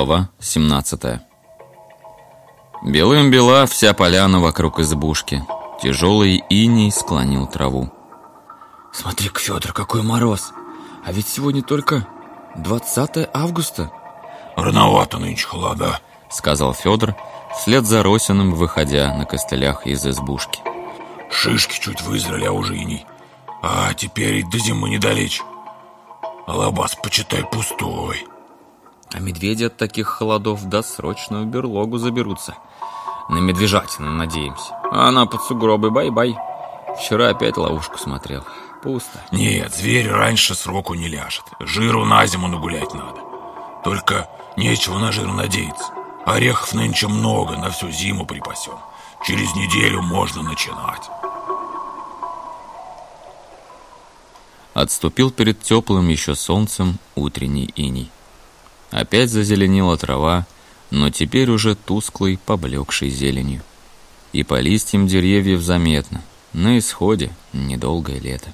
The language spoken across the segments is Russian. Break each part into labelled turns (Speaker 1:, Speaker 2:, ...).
Speaker 1: Глава 17 Белым бела вся поляна вокруг избушки. Тяжелый иней склонил траву.
Speaker 2: Смотри-ка, Федор, какой мороз. А ведь сегодня только 20 августа.
Speaker 3: Рановато нынче холода,
Speaker 1: сказал Федор, вслед за Росиным, выходя на костылях из избушки.
Speaker 3: Шишки чуть вызрели, а уже иней. А теперь и до зимы недалече. А лабаз, почитай, пустой.
Speaker 2: А медведи от таких холодов досрочно в берлогу заберутся. На медвежатину надеемся. А она под сугробы бай-бай. Вчера опять ловушку смотрел. Пусто.
Speaker 3: Нет, зверь раньше сроку не ляжет. Жиру на зиму нагулять надо. Только нечего на жир надеяться. Орехов нынче много, на всю зиму припасем. Через неделю можно начинать.
Speaker 1: Отступил перед теплым еще солнцем утренний иней. Опять зазеленела трава, но теперь уже тусклой, поблекшей зеленью. И по листьям деревьев заметно, на исходе недолгое лето.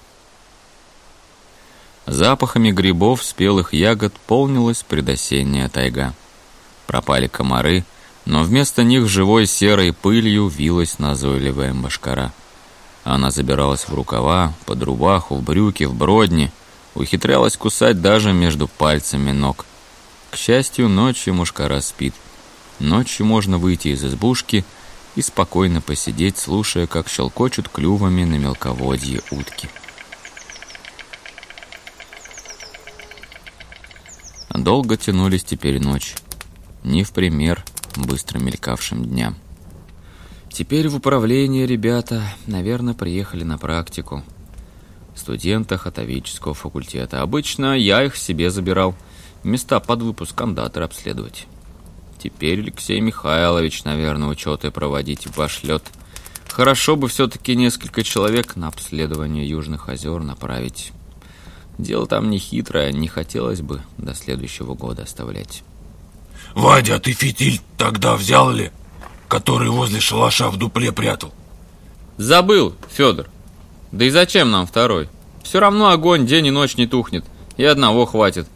Speaker 1: Запахами грибов, спелых ягод полнилась предосенняя тайга. Пропали комары, но вместо них живой серой пылью вилась назойливая мошкара. Она забиралась в рукава, под рубаху, в брюки, в бродни, ухитрялась кусать даже между пальцами ног – к счастью, ночью мушкара спит. Ночью можно выйти из избушки и спокойно посидеть, слушая, как щелкочут клювами на мелководье утки. Долго тянулись теперь ночи, не в пример быстро мелькавшим дням.
Speaker 2: Теперь в управление ребята, наверное, приехали на практику. Студента хатовического факультета. Обычно я их себе забирал – места под выпуск кондатор обследовать. Теперь Алексей Михайлович, наверное, учеты проводить пошлет. Хорошо бы все-таки несколько человек на обследование Южных озер направить. Дело там не хитрое, не хотелось бы до следующего года оставлять.
Speaker 3: Вадя, а ты фитиль тогда взял ли? Который возле шалаша в дупле прятал.
Speaker 2: Забыл, Федор. Да и зачем нам второй? Все равно огонь день и ночь не тухнет. И одного хватит.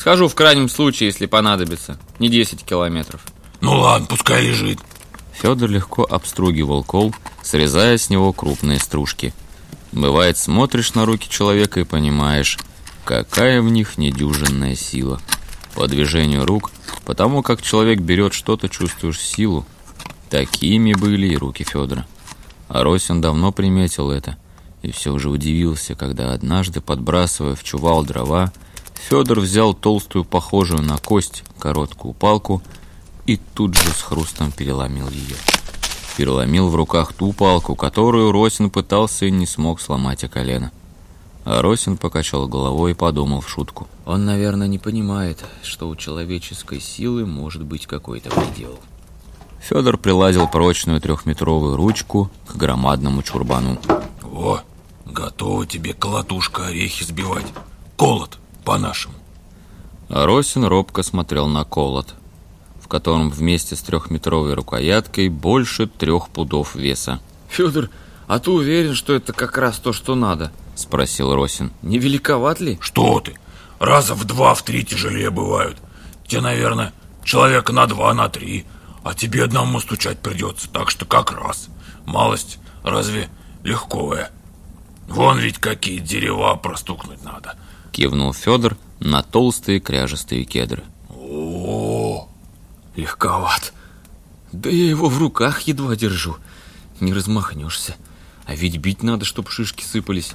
Speaker 2: Схожу в крайнем случае, если понадобится. Не 10 километров.
Speaker 3: Ну ладно, пускай лежит.
Speaker 1: Федор легко обстругивал кол, срезая с него крупные стружки. Бывает, смотришь на руки человека и понимаешь, какая в них недюжинная сила. По движению рук, потому как человек берет что-то, чувствуешь силу. Такими были и руки Федора. А Росин давно приметил это и все же удивился, когда однажды, подбрасывая в чувал дрова, Федор взял толстую, похожую на кость, короткую палку и тут же с хрустом переломил ее. Переломил в руках ту палку, которую Росин пытался и не смог сломать о колено. А Росин покачал головой и подумал в шутку.
Speaker 2: Он, наверное, не понимает, что у человеческой силы может быть какой-то предел.
Speaker 1: Федор приладил прочную трехметровую ручку к громадному чурбану.
Speaker 3: О, готова тебе колотушка орехи сбивать. Колот по-нашему.
Speaker 1: Росин робко смотрел на колот, в котором вместе с трехметровой рукояткой больше трех пудов веса.
Speaker 2: Федор, а ты уверен, что это как раз то, что надо?
Speaker 1: Спросил Росин.
Speaker 2: Не великоват ли?
Speaker 3: Что ты? Раза в два, в три тяжелее бывают. Те, наверное, человека на два, на три. А тебе одному стучать придется, так что как раз. Малость разве легковая? Вон ведь какие дерева простукнуть надо.
Speaker 1: Кивнул Федор на толстые кряжестые кедры.
Speaker 3: О,
Speaker 2: легковат. Да я его в руках едва держу. Не размахнешься. А ведь бить надо, чтоб шишки сыпались.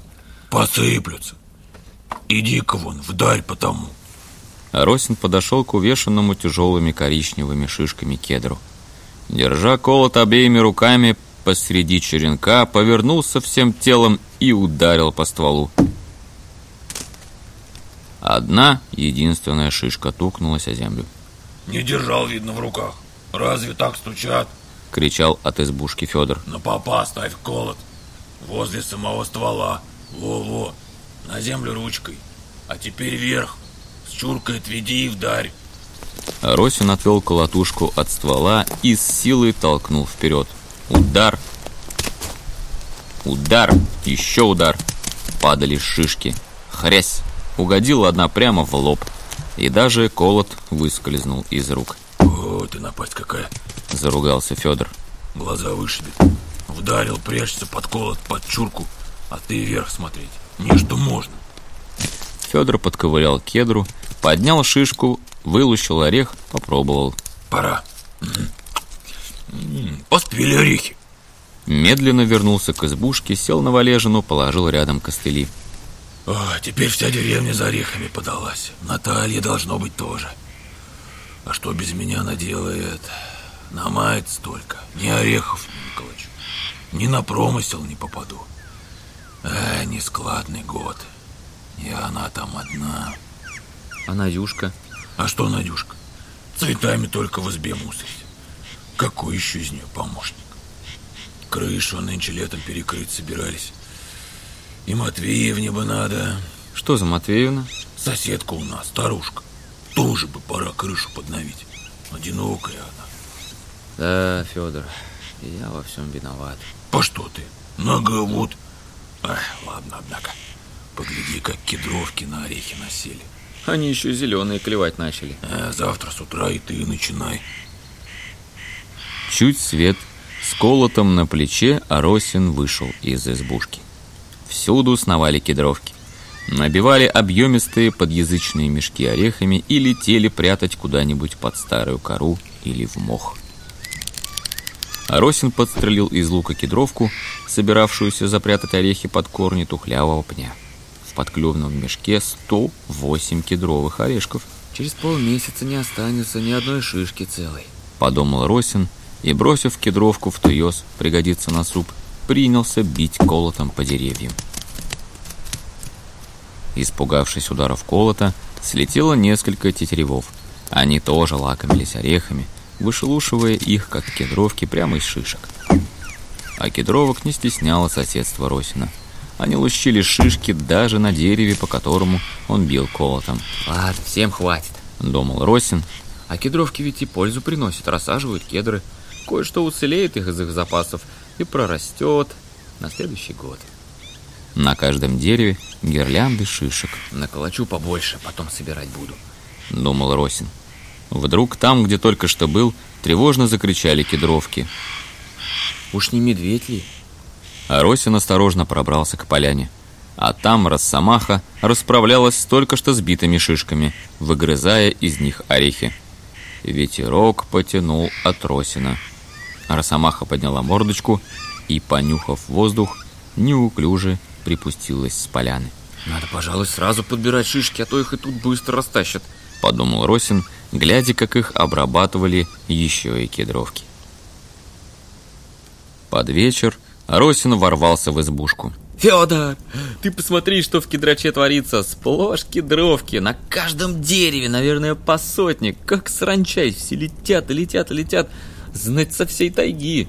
Speaker 3: Посыплются. Иди-ка вон, вдарь по тому.
Speaker 1: Росин подошел к увешанному тяжелыми коричневыми шишками кедру. Держа колот обеими руками посреди черенка, повернулся всем телом и ударил по стволу. Одна единственная шишка тукнулась о землю.
Speaker 3: Не держал, видно, в руках. Разве так стучат?
Speaker 1: Кричал от избушки Федор.
Speaker 3: На попа ставь колот. Возле самого ствола. Во-во. На землю ручкой. А теперь вверх. С чуркой отведи и вдарь.
Speaker 1: Росин отвел колотушку от ствола и с силой толкнул вперед. Удар. Удар. Еще удар. Падали шишки. Хрясь. Угодила одна прямо в лоб. и даже колот выскользнул из рук.
Speaker 3: Вот и напасть какая.
Speaker 1: Заругался Федор.
Speaker 3: Глаза вышибет. Вдарил, прячься под колот, под чурку, а ты вверх смотреть. Не что можно.
Speaker 1: Федор подковырял кедру, поднял шишку, вылущил орех, попробовал.
Speaker 3: Пора. Поспели орехи.
Speaker 1: Медленно вернулся к избушке, сел на валежину, положил рядом костыли.
Speaker 3: О, теперь вся деревня за орехами подалась. Наталья должно быть тоже. А что без меня она делает? Намает столько. Ни орехов не наколочу. Ни на промысел не попаду. Эх, нескладный год. И она там одна.
Speaker 1: А Надюшка?
Speaker 3: А что Надюшка? Цветами только в избе мусорить. Какой еще из нее помощник? Крышу нынче летом перекрыть собирались. И Матвеевне бы надо.
Speaker 1: Что за Матвеевна?
Speaker 3: Соседка у нас, старушка. Тоже бы пора крышу подновить. Одинокая она.
Speaker 1: Да, Федор, я во всем виноват.
Speaker 3: По что ты? Нога вот. Эх, ладно, однако. Погляди, как кедровки на орехи насели.
Speaker 1: Они еще зеленые клевать начали.
Speaker 3: А завтра с утра и ты начинай.
Speaker 1: Чуть свет с колотом на плече Аросин вышел из избушки. Всюду сновали кедровки. Набивали объемистые подъязычные мешки орехами и летели прятать куда-нибудь под старую кору или в мох. Аросин подстрелил из лука кедровку, собиравшуюся запрятать орехи под корни тухлявого пня. В подклювном мешке 108 кедровых орешков.
Speaker 4: Через полмесяца не останется ни одной шишки целой.
Speaker 1: Подумал Росин и, бросив кедровку в туес, пригодится на суп, принялся бить колотом по деревьям. Испугавшись ударов колота, слетело несколько тетеревов. Они тоже лакомились орехами, вышелушивая их, как кедровки, прямо из шишек. А кедровок не стесняло соседство Росина. Они лущили шишки даже на дереве, по которому он бил колотом.
Speaker 4: «Ладно, всем хватит», —
Speaker 1: думал Росин.
Speaker 4: «А кедровки ведь и пользу приносят, рассаживают кедры. Кое-что уцелеет их из их запасов и прорастет на следующий год».
Speaker 1: На каждом дереве гирлянды шишек.
Speaker 4: Наколочу побольше, потом собирать буду.
Speaker 1: Думал Росин. Вдруг там, где только что был, тревожно закричали кедровки.
Speaker 4: Уж не медведь ли?
Speaker 1: А Росин осторожно пробрался к поляне. А там Росомаха расправлялась с только что сбитыми шишками, выгрызая из них орехи. Ветерок потянул от Росина. Росомаха подняла мордочку и, понюхав воздух, неуклюже припустилась с поляны.
Speaker 4: «Надо, пожалуй, сразу подбирать шишки, а то их и тут быстро растащат», —
Speaker 1: подумал Росин, глядя, как их обрабатывали еще и кедровки. Под вечер Росин ворвался в избушку.
Speaker 4: «Федор, ты посмотри, что в кедраче творится. Сплошь кедровки, на каждом дереве, наверное, по сотне. Как сранчай, все летят и летят и летят. Знать со всей тайги».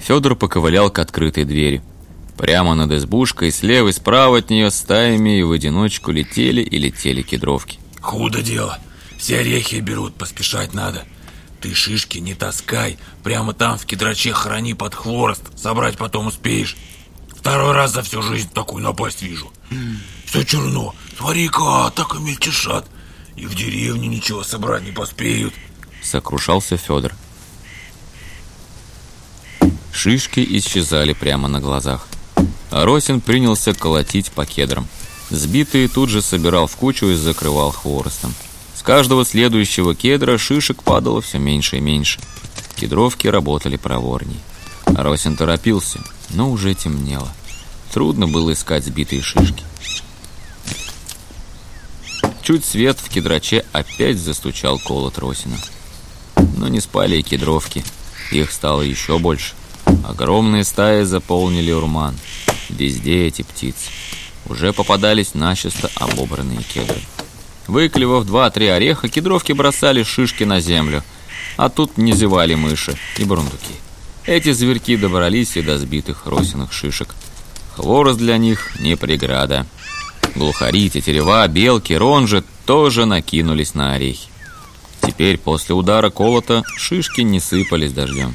Speaker 1: Федор поковылял к открытой двери. Прямо над избушкой, слева и справа от нее стаями и в одиночку летели и летели кедровки.
Speaker 3: Худо дело. Все орехи берут, поспешать надо. Ты шишки не таскай, прямо там в кедраче храни под хворост, собрать потом успеешь. Второй раз за всю жизнь такую напасть вижу. Все черно, смотри-ка, так и мельчешат. И в деревне ничего собрать не поспеют.
Speaker 1: Сокрушался Федор. Шишки исчезали прямо на глазах. Росин принялся колотить по кедрам. Сбитые тут же собирал в кучу и закрывал хворостом. С каждого следующего кедра шишек падало все меньше и меньше. Кедровки работали проворней. Росин торопился, но уже темнело. Трудно было искать сбитые шишки. Чуть свет в кедраче опять застучал колот Росина. Но не спали и кедровки. Их стало еще больше. Огромные стаи заполнили урман. Везде эти птицы. Уже попадались начисто обобранные кедры. Выклевав два-три ореха, кедровки бросали шишки на землю. А тут не зевали мыши и бурундуки. Эти зверьки добрались и до сбитых росиных шишек. Хворост для них не преграда. Глухари, тетерева, белки, ронжи тоже накинулись на орехи. Теперь после удара колота шишки не сыпались дождем.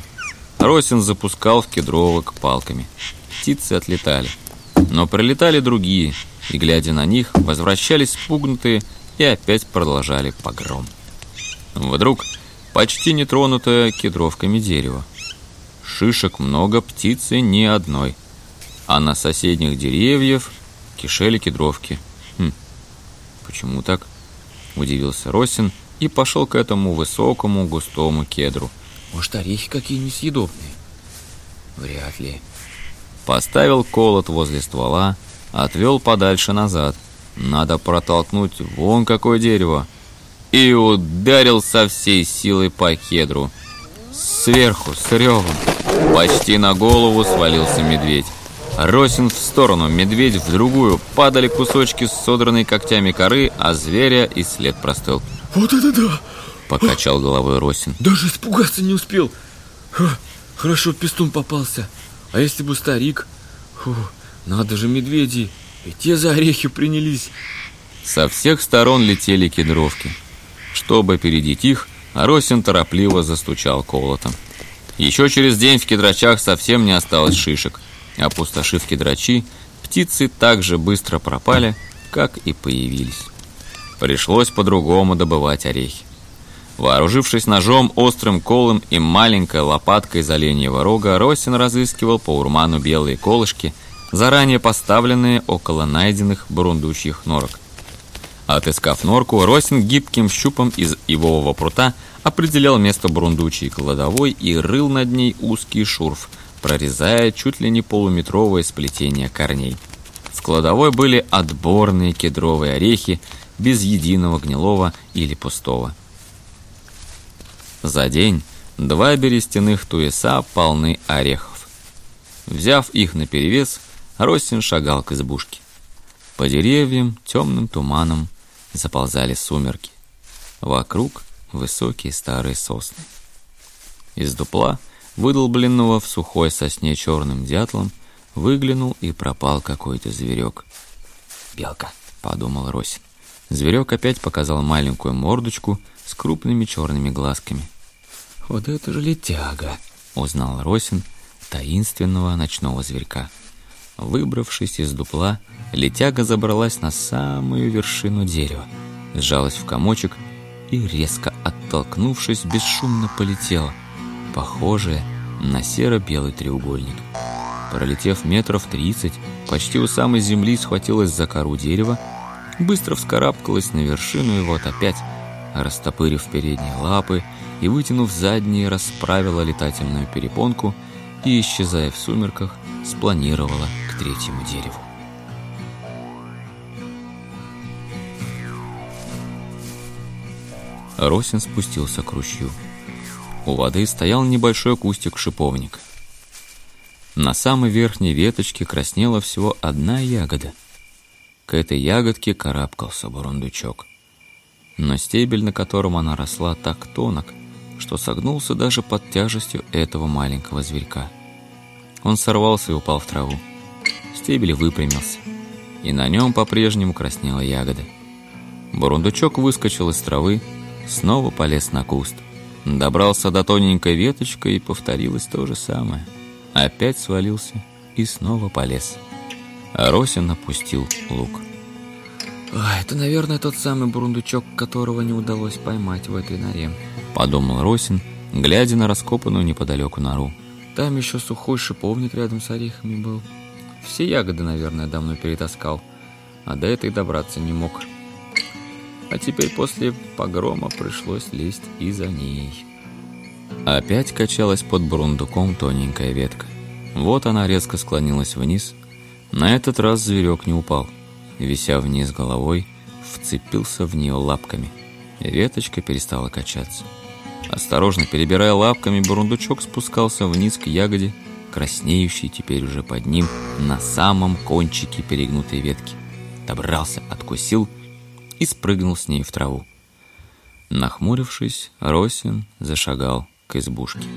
Speaker 1: Росин запускал в кедровок палками. Птицы отлетали. Но прилетали другие, и, глядя на них, возвращались спугнутые и опять продолжали погром. Вдруг почти нетронутое кедровками дерево. Шишек много, птицы ни одной. А на соседних деревьев кишели кедровки. Хм, почему так? Удивился Росин и пошел к этому высокому густому кедру.
Speaker 2: Может, орехи какие несъедобные? Вряд ли.
Speaker 1: Поставил колот возле ствола, отвел подальше назад. Надо протолкнуть вон какое дерево. И ударил со всей силы по кедру. Сверху, с ревом, почти на голову свалился медведь. Росин в сторону, медведь в другую. Падали кусочки содранной когтями коры, а зверя и след простыл.
Speaker 3: Вот это да!
Speaker 1: Покачал головой Росин.
Speaker 2: Даже испугаться не успел. Хорошо, пестун попался. А если бы старик? Фу, надо же, медведи. И те за орехи принялись.
Speaker 1: Со всех сторон летели кедровки. Чтобы опередить их, Росин торопливо застучал колотом. Еще через день в кедрачах совсем не осталось шишек. Опустошив кедрачи, птицы так же быстро пропали, как и появились. Пришлось по-другому добывать орехи. Вооружившись ножом, острым колом и маленькой лопаткой из оленьего рога, Росин разыскивал по урману белые колышки, заранее поставленные около найденных бурундучьих норок. Отыскав норку, Росин гибким щупом из ивового прута определял место бурундучей кладовой и рыл над ней узкий шурф, прорезая чуть ли не полуметровое сплетение корней. В кладовой были отборные кедровые орехи без единого гнилого или пустого. За день два берестяных туеса полны орехов. Взяв их наперевес, Росин шагал к избушке. По деревьям темным туманом заползали сумерки. Вокруг высокие старые сосны. Из дупла, выдолбленного в сухой сосне черным дятлом, выглянул и пропал какой-то зверек.
Speaker 2: «Белка», —
Speaker 1: подумал Росин. Зверек опять показал маленькую мордочку с крупными черными глазками.
Speaker 2: «Вот это же летяга!»
Speaker 1: — узнал Росин таинственного ночного зверька. Выбравшись из дупла, летяга забралась на самую вершину дерева, сжалась в комочек и, резко оттолкнувшись, бесшумно полетела, похожая на серо-белый треугольник. Пролетев метров тридцать, почти у самой земли схватилась за кору дерева, быстро вскарабкалась на вершину и вот опять, растопырив передние лапы и вытянув задние, расправила летательную перепонку и, исчезая в сумерках, спланировала к третьему дереву. Росин спустился к ручью. У воды стоял небольшой кустик шиповника. На самой верхней веточке краснела всего одна ягода. К этой ягодке карабкался бурундучок. Но стебель, на котором она росла, так тонок, что согнулся даже под тяжестью этого маленького зверька. Он сорвался и упал в траву. Стебель выпрямился, и на нем по-прежнему краснела ягода. Бурундучок выскочил из травы, снова полез на куст. Добрался до тоненькой веточки и повторилось то же самое. Опять свалился и снова полез. А Росин опустил лук.
Speaker 2: А, это, наверное, тот самый бурундучок, которого не удалось поймать в этой норе.
Speaker 1: Подумал Росин, глядя на раскопанную неподалеку нору.
Speaker 2: Там еще сухой шиповник рядом с орехами был. Все ягоды, наверное, давно перетаскал, а до этой добраться не мог. А теперь после погрома пришлось лезть и за ней.
Speaker 1: Опять качалась под бурундуком тоненькая ветка. Вот она резко склонилась вниз. На этот раз зверек не упал. Вися вниз головой, вцепился в нее лапками. Веточка перестала качаться. Осторожно перебирая лапками, бурундучок спускался вниз к ягоде, краснеющей теперь уже под ним на самом кончике перегнутой ветки. Добрался, откусил и спрыгнул с ней в траву. Нахмурившись, Росин зашагал к избушке.